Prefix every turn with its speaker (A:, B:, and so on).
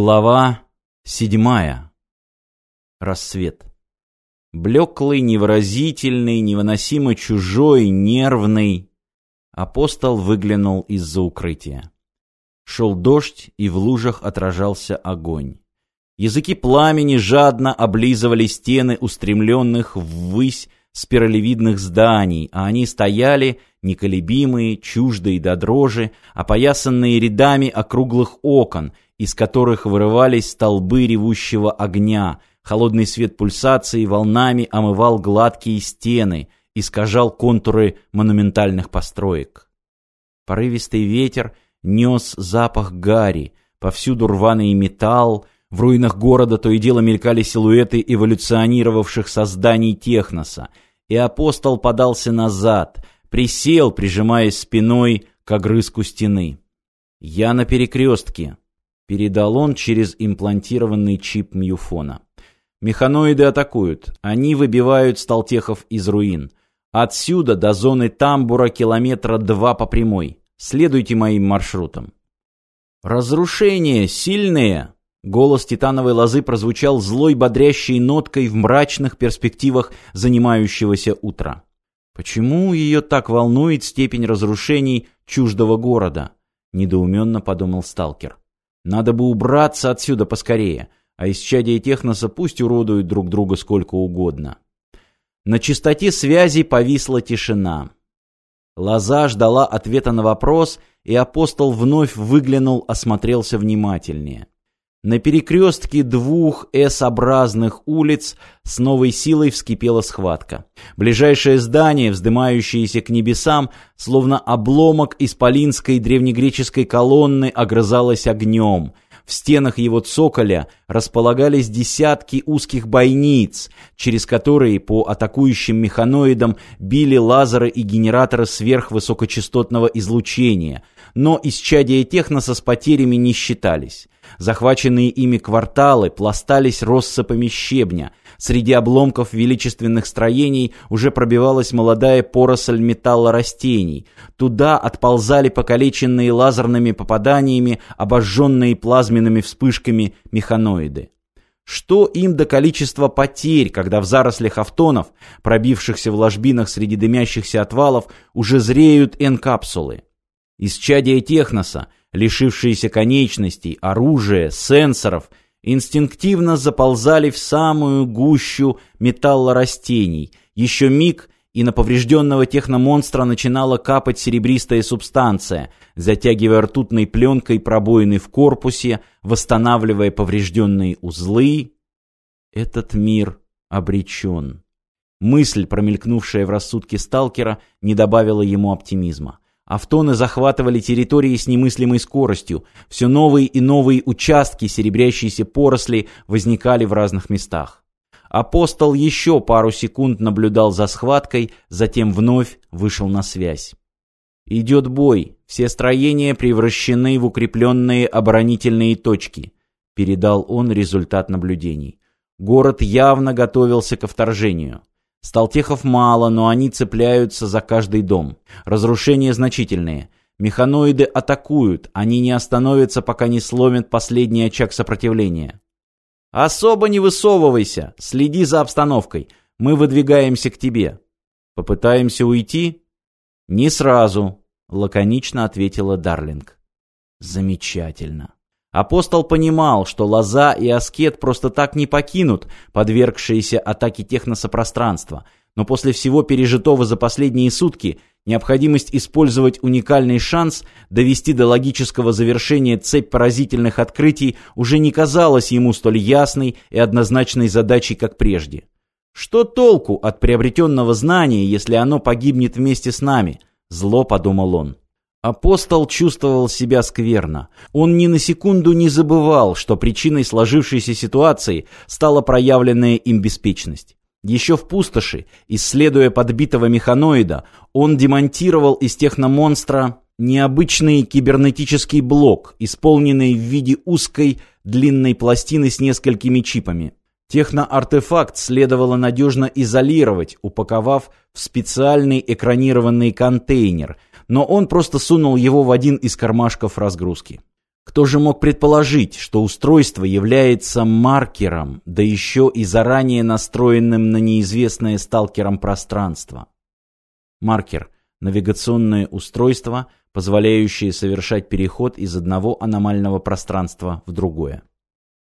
A: Глава седьмая. Рассвет. Блеклый, невыразительный, невыносимо чужой, нервный. Апостол выглянул из-за укрытия. Шел дождь, и в лужах отражался огонь. Языки пламени жадно облизывали стены устремленных ввысь спиралевидных зданий, а они стояли, неколебимые, чуждые до дрожи, опоясанные рядами округлых окон — из которых вырывались столбы ревущего огня, холодный свет пульсации волнами омывал гладкие стены, искажал контуры монументальных построек. Порывистый ветер нес запах гари, повсюду рваный металл, в руинах города то и дело мелькали силуэты эволюционировавших созданий техноса, и апостол подался назад, присел, прижимаясь спиной к огрызку стены. «Я на перекрестке», передал он через имплантированный чип Мьюфона. Механоиды атакуют. Они выбивают сталтехов из руин. Отсюда до зоны тамбура километра два по прямой. Следуйте моим маршрутам. Разрушения сильные. Голос титановой лозы прозвучал злой бодрящей ноткой в мрачных перспективах занимающегося утра. Почему ее так волнует степень разрушений чуждого города? Недоуменно подумал сталкер. Надо бы убраться отсюда поскорее, а исчадие техноса пусть уродуют друг друга сколько угодно. На чистоте связи повисла тишина. Лоза ждала ответа на вопрос, и апостол вновь выглянул, осмотрелся внимательнее. На перекрестке двух S-образных улиц с новой силой вскипела схватка. Ближайшее здание, вздымающееся к небесам, словно обломок исполинской древнегреческой колонны, огрызалось огнем. В стенах его цоколя располагались десятки узких бойниц, через которые по атакующим механоидам били лазеры и генераторы сверхвысокочастотного излучения, но исчадия техноса с потерями не считались. Захваченные ими кварталы пластались россыпами щебня. Среди обломков величественных строений уже пробивалась молодая поросль металла растений. Туда отползали покалеченные лазерными попаданиями, обожженные плазменными вспышками механоиды. Что им до количества потерь, когда в зарослях автонов, пробившихся в ложбинах среди дымящихся отвалов, уже зреют N-капсулы? Исчадие техноса, лишившиеся конечностей, оружия, сенсоров, инстинктивно заползали в самую гущу металлорастений. Еще миг, и на поврежденного техномонстра начинала капать серебристая субстанция, затягивая ртутной пленкой пробоины в корпусе, восстанавливая поврежденные узлы. Этот мир обречен. Мысль, промелькнувшая в рассудке сталкера, не добавила ему оптимизма. Автоны захватывали территории с немыслимой скоростью. Все новые и новые участки серебрящейся поросли возникали в разных местах. Апостол еще пару секунд наблюдал за схваткой, затем вновь вышел на связь. «Идет бой. Все строения превращены в укрепленные оборонительные точки», передал он результат наблюдений. Город явно готовился ко вторжению. Сталтехов мало, но они цепляются за каждый дом. Разрушения значительные. Механоиды атакуют, они не остановятся, пока не сломят последний очаг сопротивления. «Особо не высовывайся, следи за обстановкой. Мы выдвигаемся к тебе». «Попытаемся уйти?» «Не сразу», — лаконично ответила Дарлинг. «Замечательно». Апостол понимал, что Лоза и Аскет просто так не покинут подвергшиеся атаке техносопространства, но после всего пережитого за последние сутки необходимость использовать уникальный шанс довести до логического завершения цепь поразительных открытий уже не казалась ему столь ясной и однозначной задачей, как прежде. Что толку от приобретенного знания, если оно погибнет вместе с нами? Зло подумал он. Апостол чувствовал себя скверно. Он ни на секунду не забывал, что причиной сложившейся ситуации стала проявленная им беспечность. Еще в пустоши, исследуя подбитого механоида, он демонтировал из техномонстра необычный кибернетический блок, исполненный в виде узкой длинной пластины с несколькими чипами. Техноартефакт следовало надежно изолировать, упаковав в специальный экранированный контейнер – но он просто сунул его в один из кармашков разгрузки. Кто же мог предположить, что устройство является маркером, да еще и заранее настроенным на неизвестное сталкером пространство? Маркер – навигационное устройство, позволяющее совершать переход из одного аномального пространства в другое.